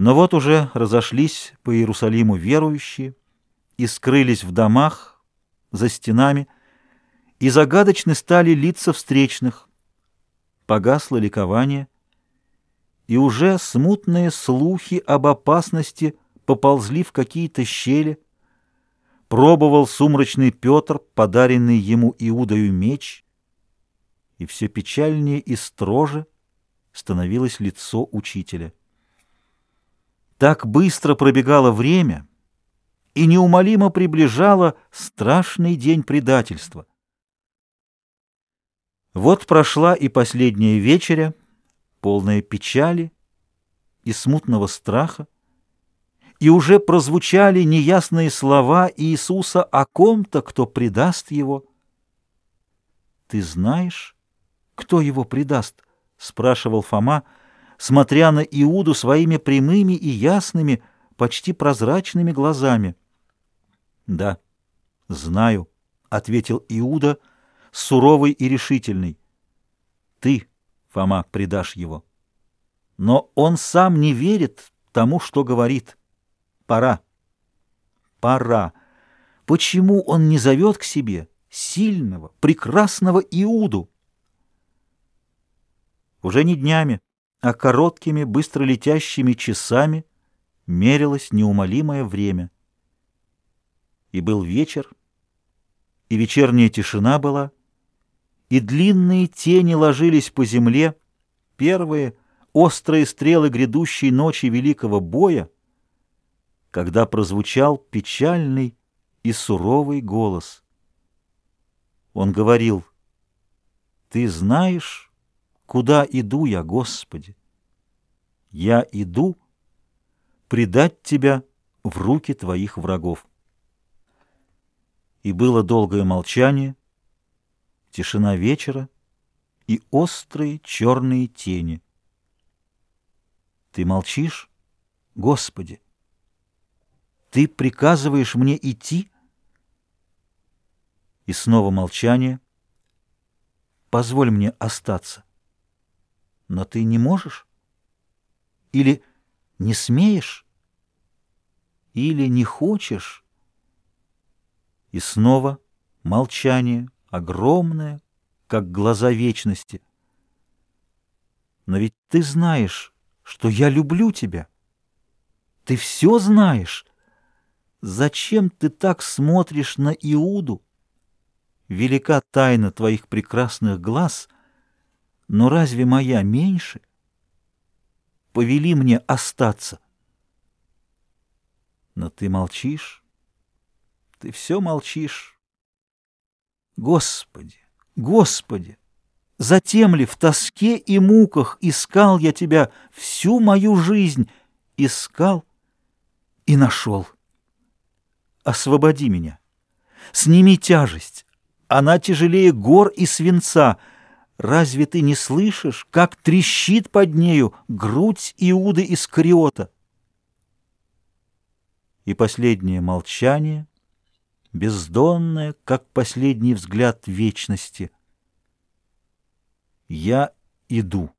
Но вот уже разошлись по Иерусалиму верующие и скрылись в домах, за стенами, и загадочны стали лица встречных. Погасло ликование, и уже смутные слухи об опасности поползли в какие-то щели. Пробовал сумрачный Петр, подаренный ему Иудою меч, и все печальнее и строже становилось лицо учителя. Так быстро пробегало время и неумолимо приближало страшный день предательства. Вот прошла и последняя вечеря, полная печали и смутного страха, и уже прозвучали неясные слова Иисуса о ком-то, кто предаст его. «Ты знаешь, кто его предаст?» — спрашивал Фома, смотря на Иуду своими прямыми и ясными, почти прозрачными глазами. «Да, знаю», — ответил Иуда, суровый и решительный. «Ты, Фома, предашь его». Но он сам не верит тому, что говорит. Пора. Пора. Почему он не зовет к себе сильного, прекрасного Иуду? Уже не днями, а короткими, быстро летящими часами мерилось неумолимое время — и был вечер, и вечерняя тишина была, и длинные тени ложились по земле, первые острые стрелы грядущей ночи великого боя, когда прозвучал печальный и суровый голос. Он говорил, «Ты знаешь, куда иду я, Господи? Я иду предать Тебя в руки Твоих врагов» и было долгое молчание, тишина вечера и острые черные тени. Ты молчишь, Господи? Ты приказываешь мне идти? И снова молчание. Позволь мне остаться. Но ты не можешь? Или не смеешь? Или не хочешь? И снова молчание, огромное, как глаза вечности. Но ведь ты знаешь, что я люблю тебя. Ты все знаешь. Зачем ты так смотришь на Иуду? Велика тайна твоих прекрасных глаз, но разве моя меньше? Повели мне остаться. Но ты молчишь. Ты все молчишь. Господи, Господи, затем ли в тоске и муках искал я тебя всю мою жизнь, искал и нашел? Освободи меня, сними тяжесть, она тяжелее гор и свинца. Разве ты не слышишь, как трещит под нею грудь Иуды Искариота? И последнее молчание — бездонная, как последний взгляд вечности. Я иду.